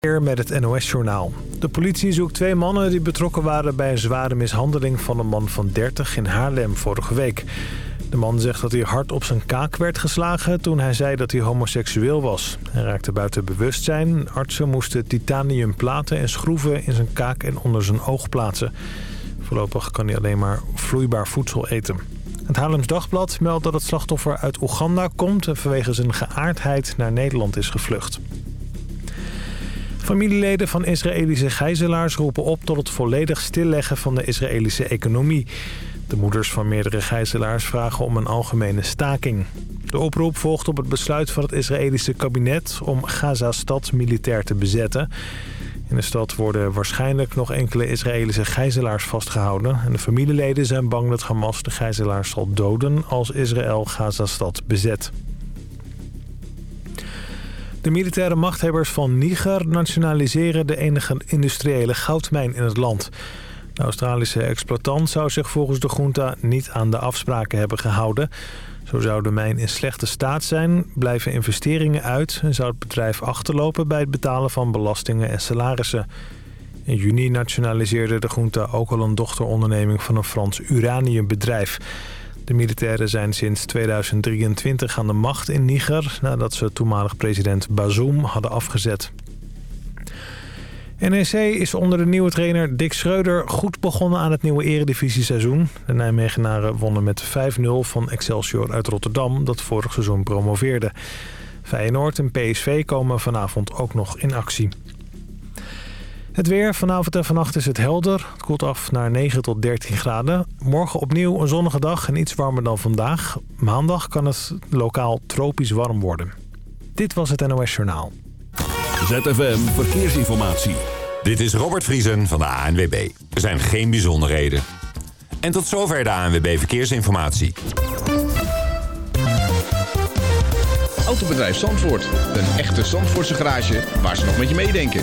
met het NOS-journaal. De politie zoekt twee mannen die betrokken waren bij een zware mishandeling van een man van 30 in Haarlem vorige week. De man zegt dat hij hard op zijn kaak werd geslagen toen hij zei dat hij homoseksueel was. Hij raakte buiten bewustzijn. Artsen moesten titaniumplaten en schroeven in zijn kaak en onder zijn oog plaatsen. Voorlopig kan hij alleen maar vloeibaar voedsel eten. Het Haarlems Dagblad meldt dat het slachtoffer uit Oeganda komt... en vanwege zijn geaardheid naar Nederland is gevlucht. Familieleden van Israëlische gijzelaars roepen op tot het volledig stilleggen van de Israëlische economie. De moeders van meerdere gijzelaars vragen om een algemene staking. De oproep volgt op het besluit van het Israëlische kabinet om Gaza-stad militair te bezetten. In de stad worden waarschijnlijk nog enkele Israëlische gijzelaars vastgehouden. En de familieleden zijn bang dat Hamas de gijzelaars zal doden als Israël Gaza-stad bezet. De militaire machthebbers van Niger nationaliseren de enige industriële goudmijn in het land. De Australische exploitant zou zich volgens de junta niet aan de afspraken hebben gehouden. Zo zou de mijn in slechte staat zijn, blijven investeringen uit... en zou het bedrijf achterlopen bij het betalen van belastingen en salarissen. In juni nationaliseerde de junta ook al een dochteronderneming van een Frans uraniumbedrijf... De militairen zijn sinds 2023 aan de macht in Niger... nadat ze toenmalig president Bazoum hadden afgezet. NEC is onder de nieuwe trainer Dick Schreuder goed begonnen aan het nieuwe eredivisie-seizoen. De Nijmegenaren wonnen met 5-0 van Excelsior uit Rotterdam, dat vorig seizoen promoveerde. Feyenoord en PSV komen vanavond ook nog in actie. Het weer. Vanavond en vannacht is het helder. Het koelt af naar 9 tot 13 graden. Morgen opnieuw een zonnige dag en iets warmer dan vandaag. Maandag kan het lokaal tropisch warm worden. Dit was het NOS Journaal. ZFM Verkeersinformatie. Dit is Robert Vriesen van de ANWB. Er zijn geen bijzonderheden. En tot zover de ANWB Verkeersinformatie. Autobedrijf Zandvoort. Een echte Zandvoortse garage waar ze nog met je meedenken.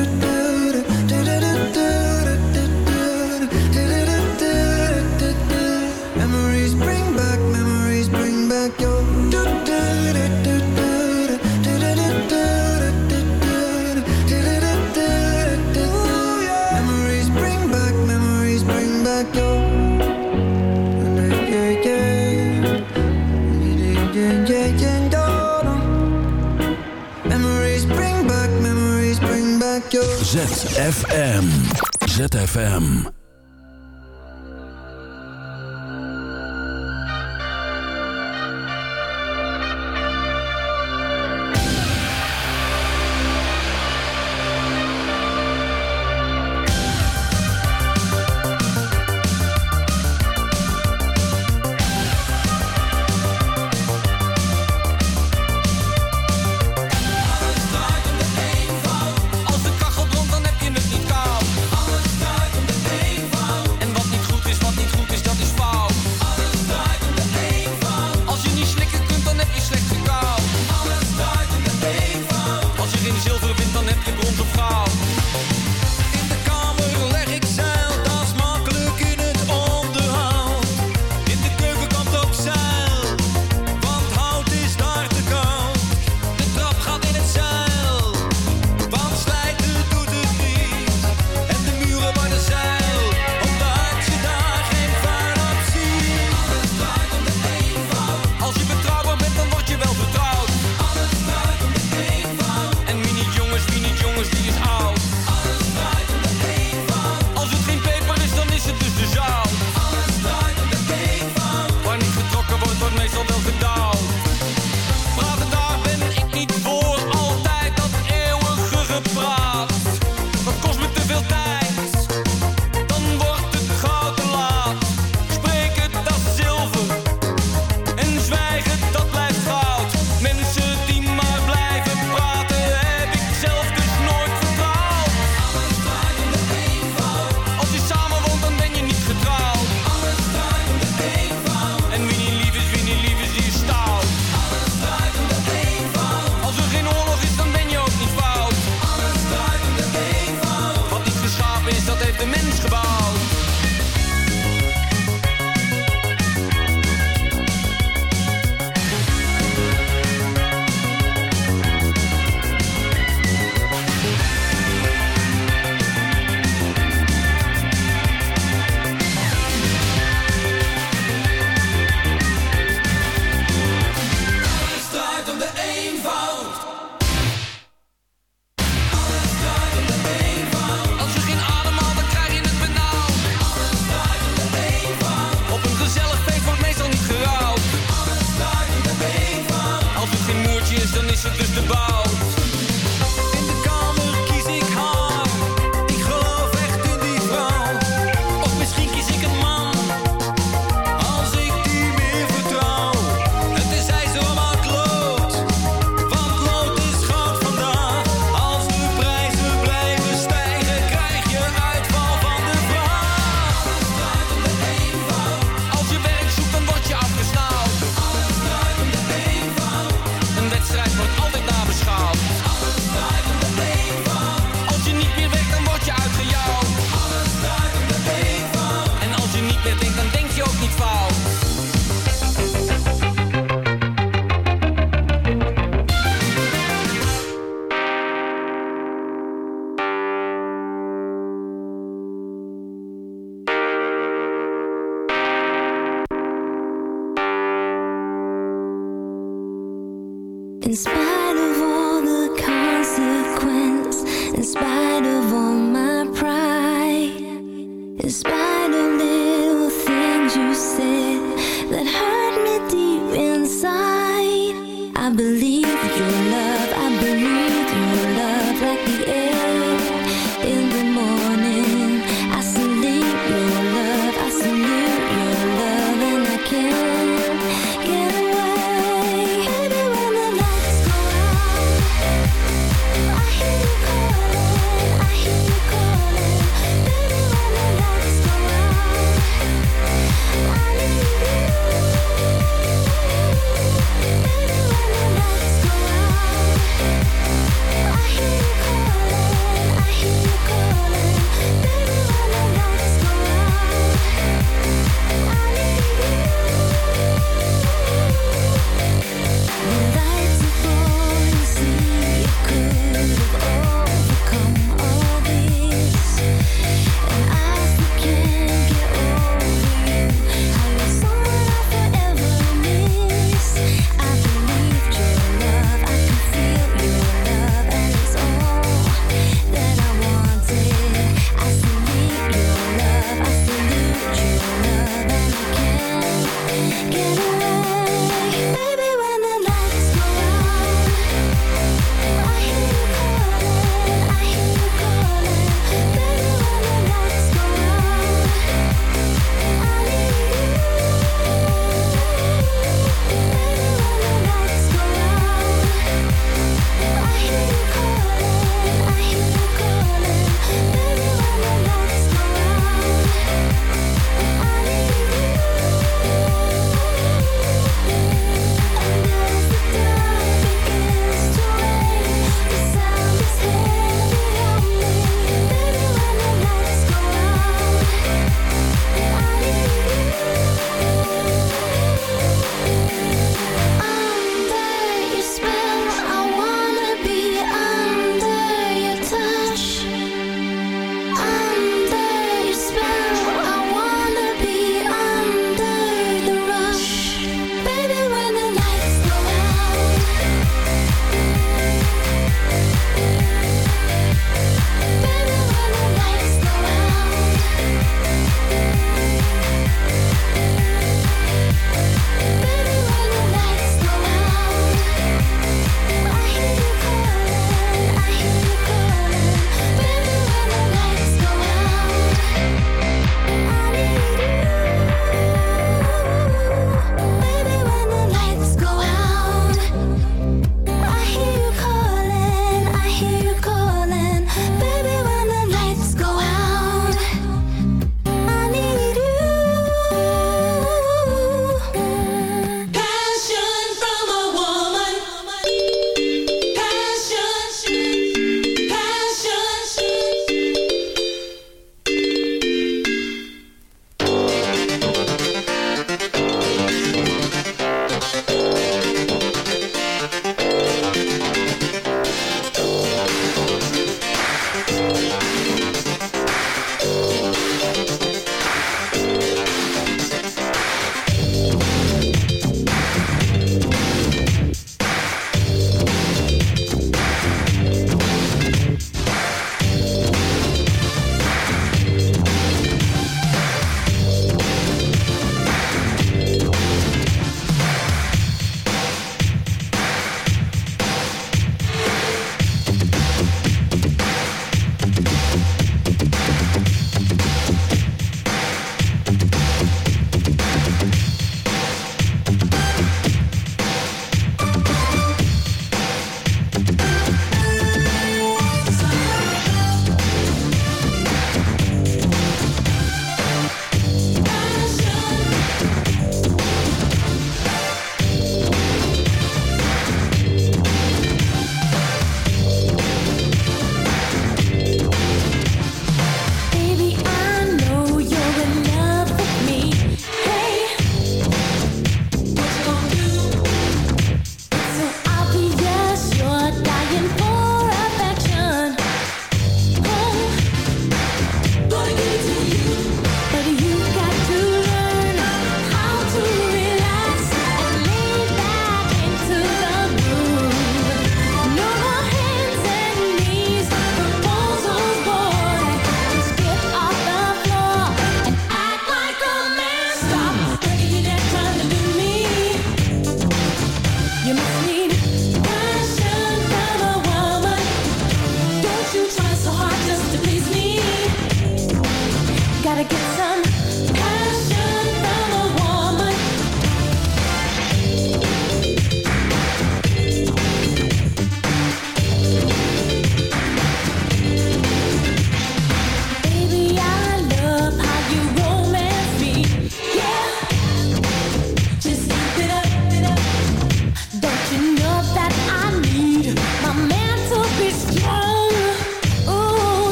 ZFM. ZFM.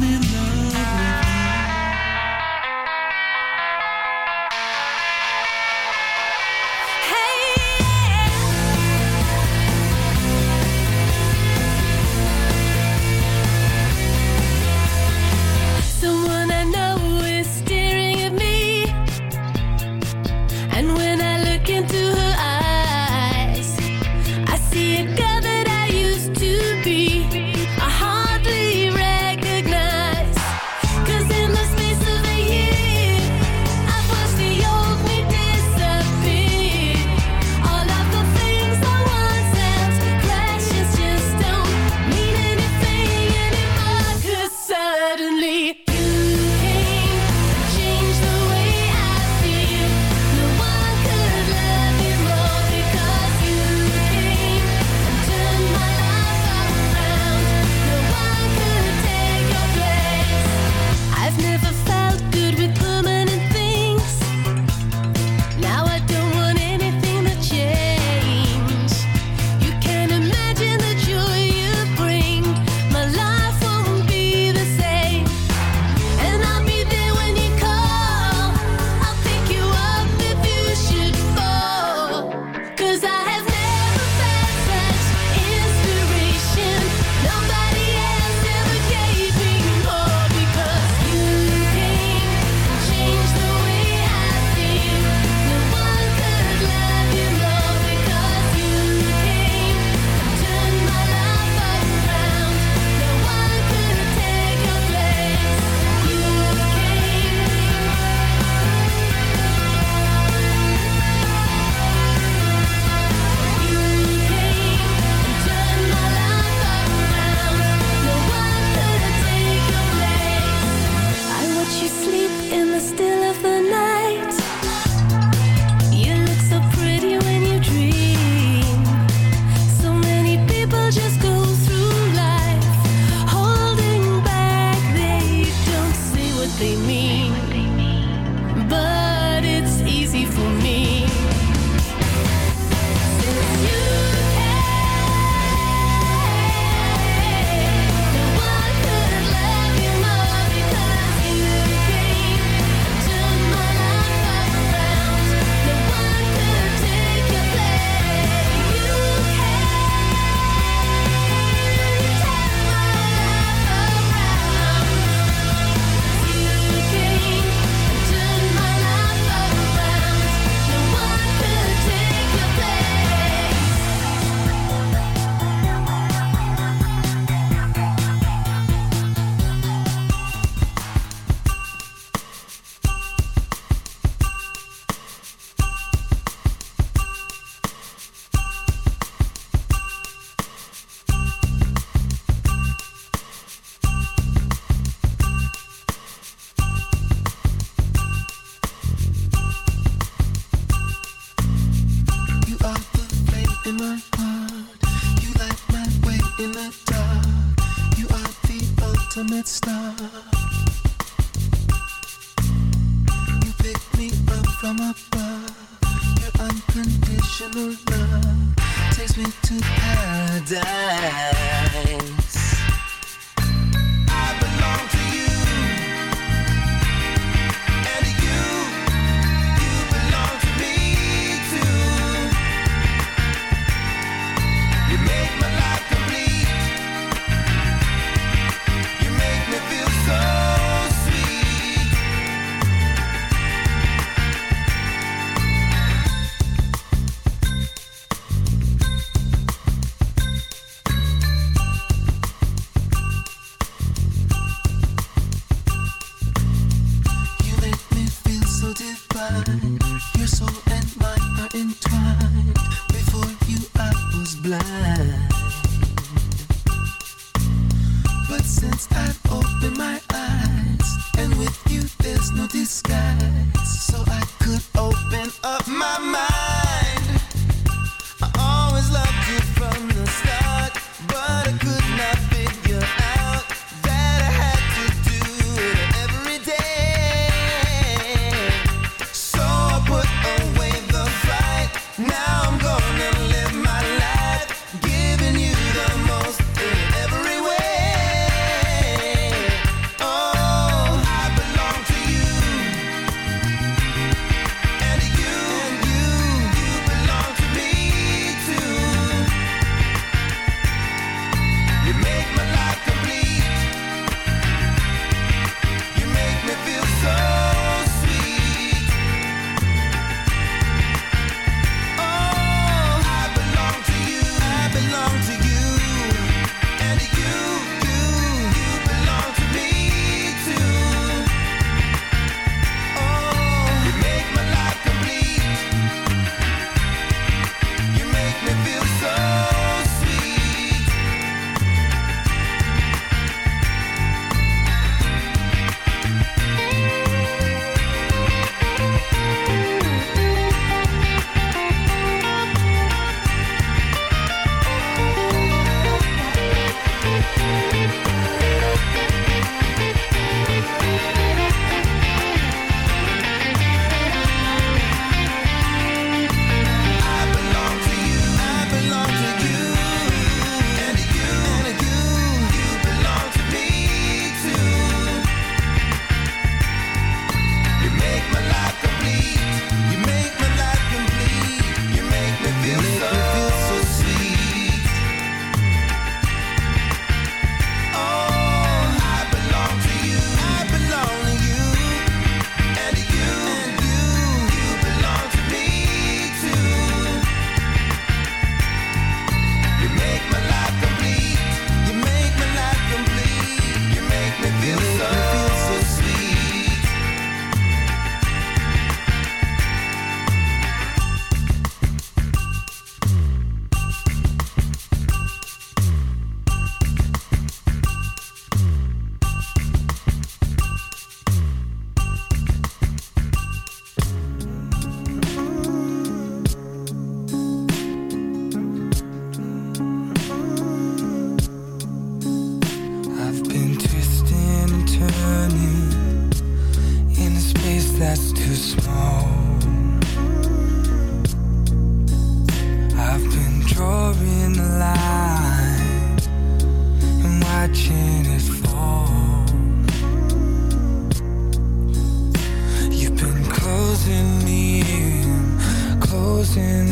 I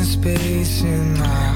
the better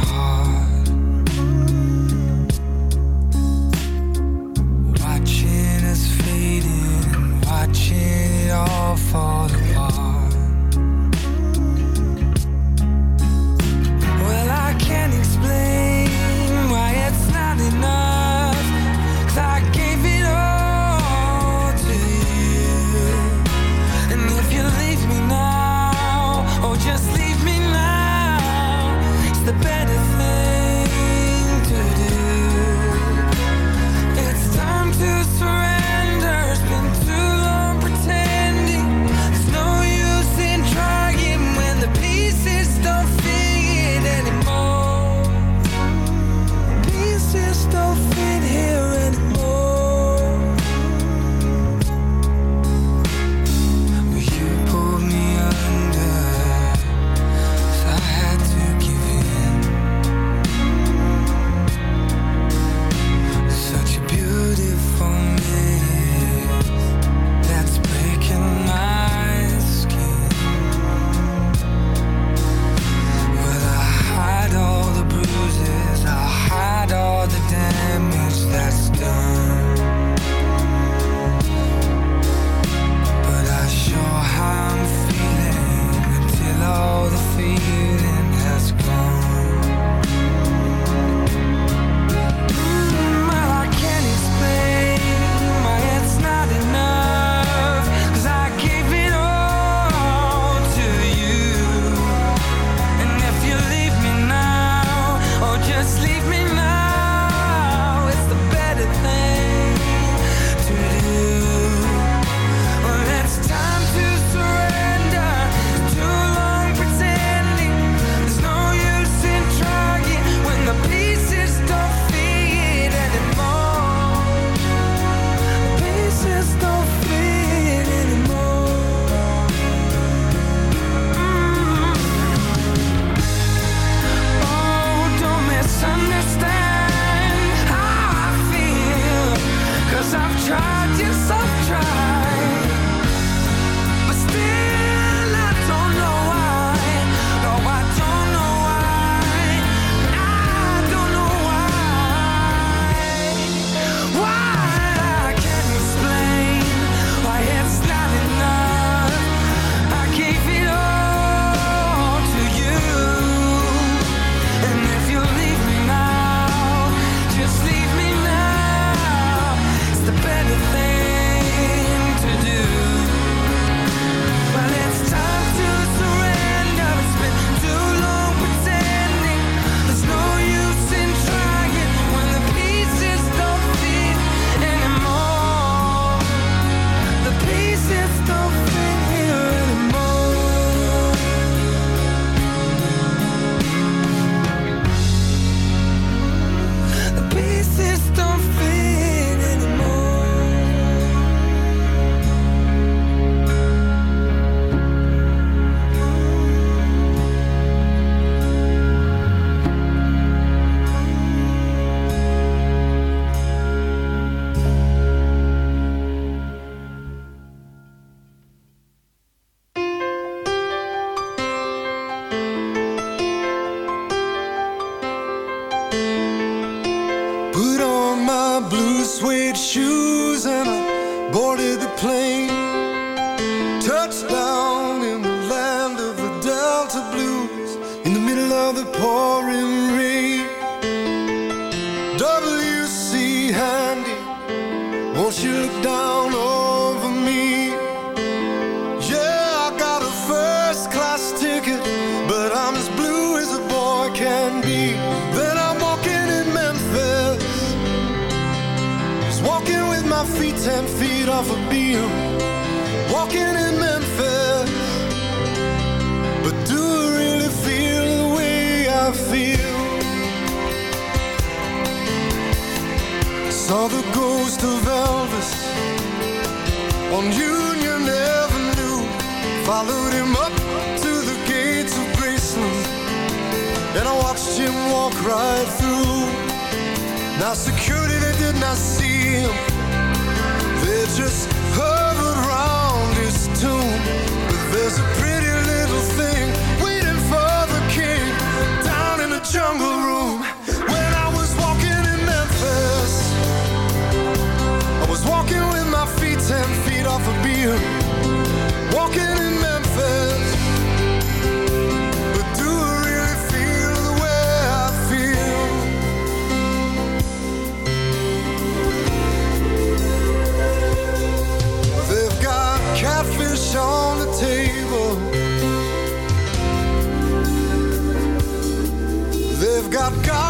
Touchdown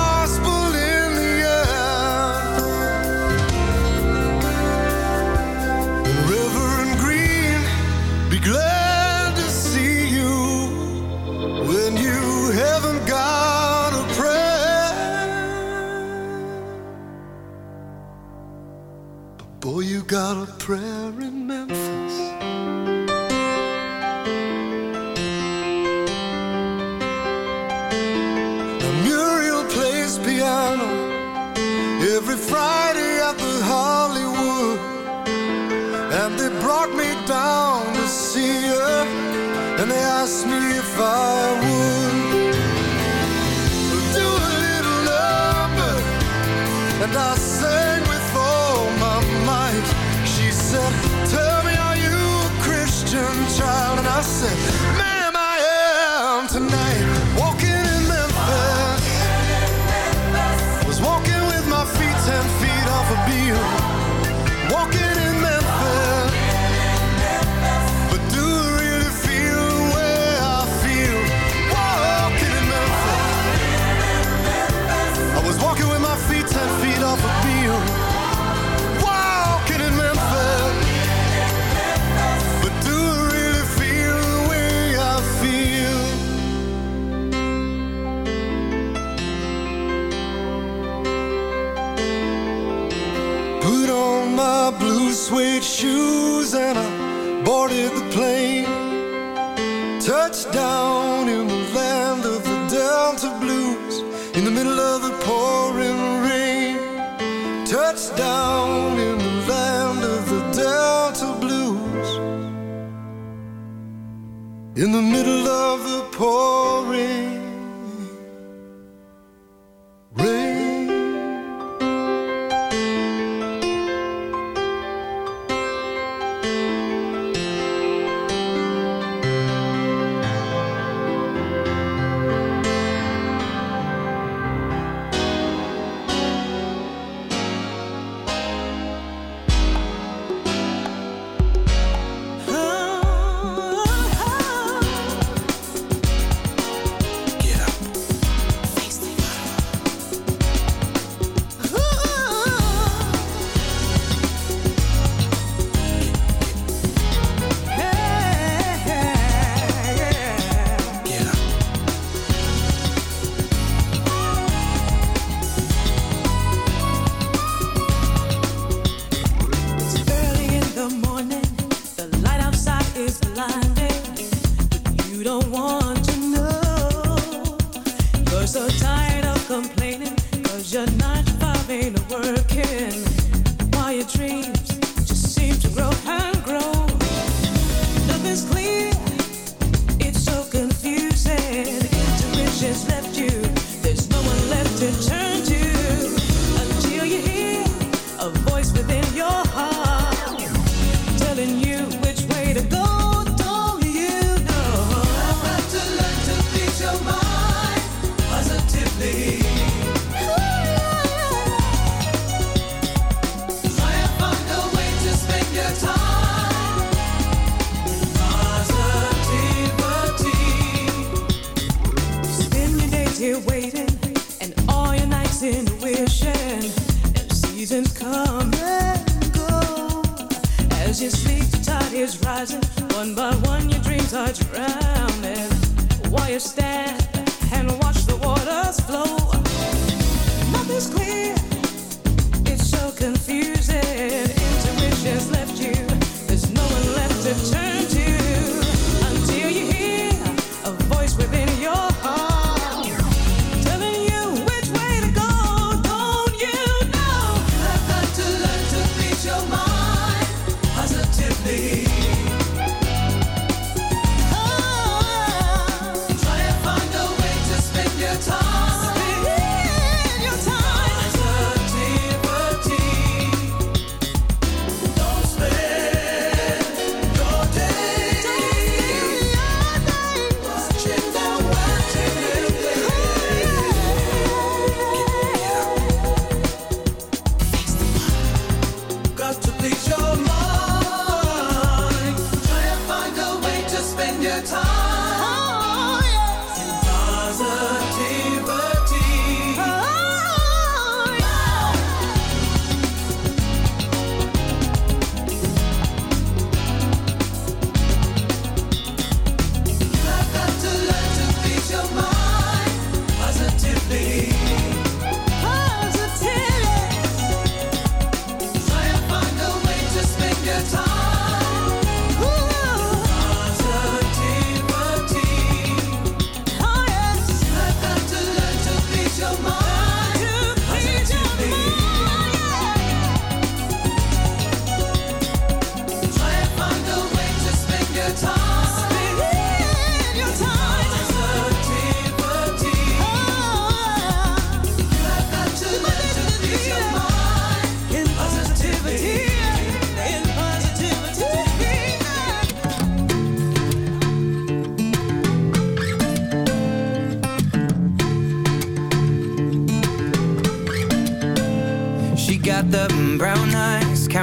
in the middle of the pouring here waiting, and all your nights in wishing, and seasons come and go. As you sleep, the tide is rising. One by one, your dreams are drowning. While you stand and watch the waters flow, nothing's clear. It's so confusing.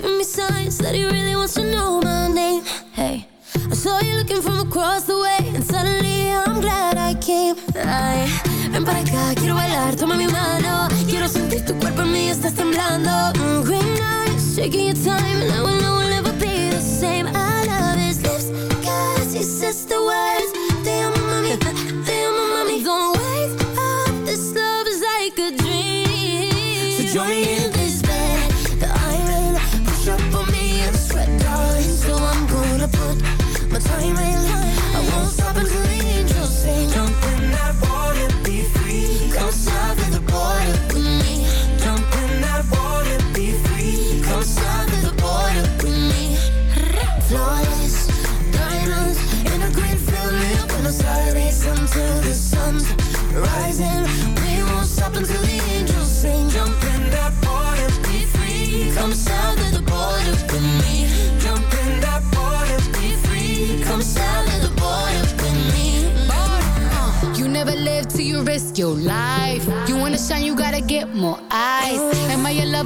giving me signs that he really wants to know my name. Hey, I saw you looking from across the way, and suddenly I'm glad I came. Ay, ven para acá, quiero bailar, toma mi mano. Quiero sentir tu cuerpo en mí, estás temblando. Mm, green eyes, taking your time, and I will know we'll never be the same. I love his lips, cause he says the words.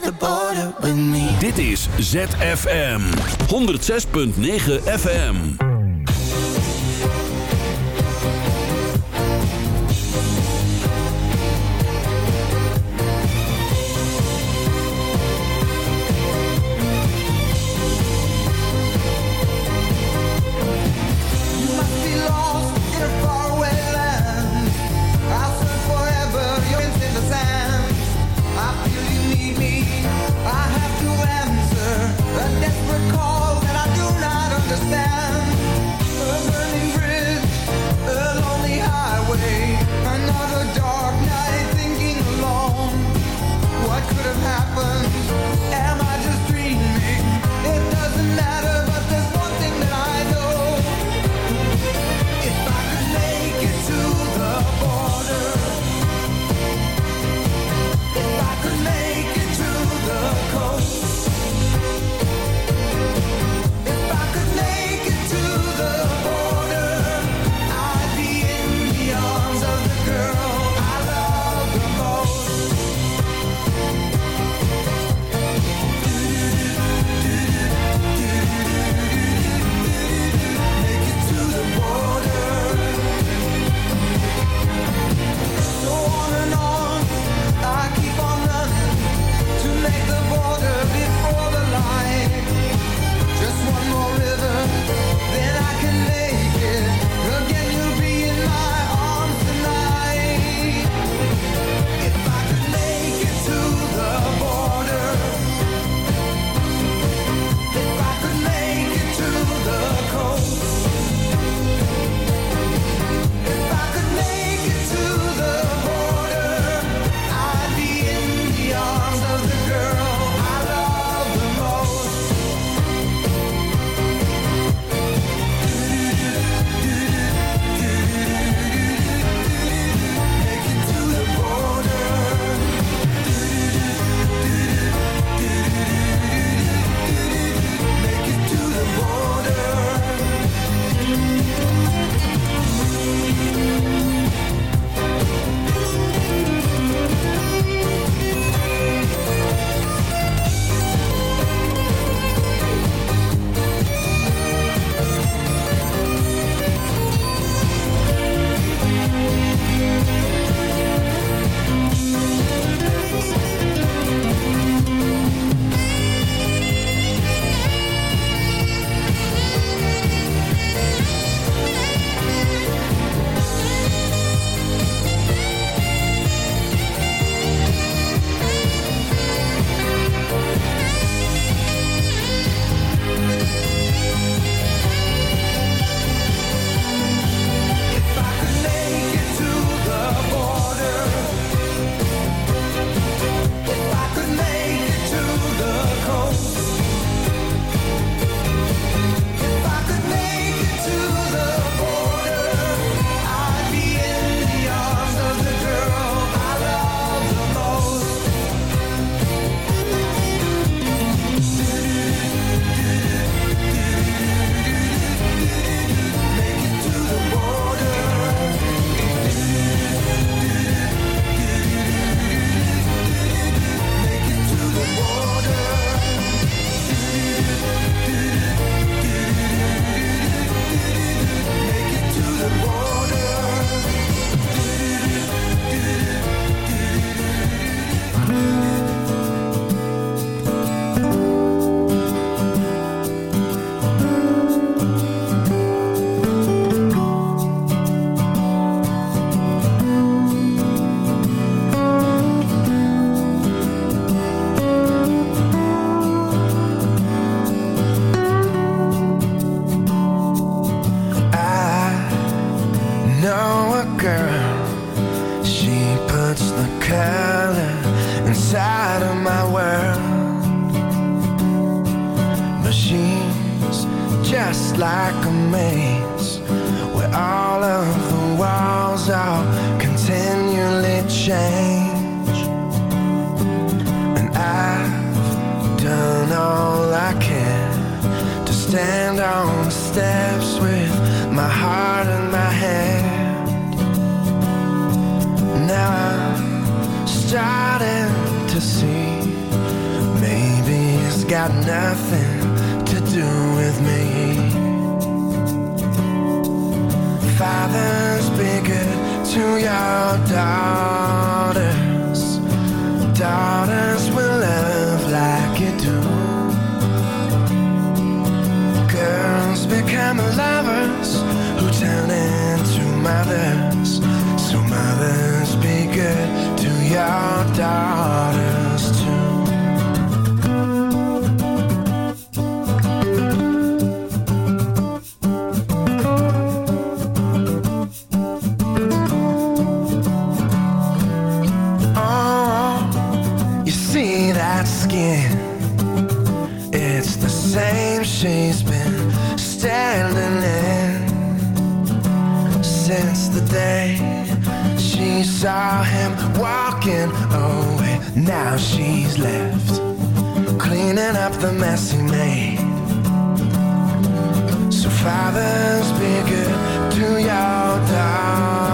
the with me. Dit is ZFM 106.9 FM. same she's been standing in since the day she saw him walking away. Now she's left cleaning up the mess he made. So fathers, be good to your daughter.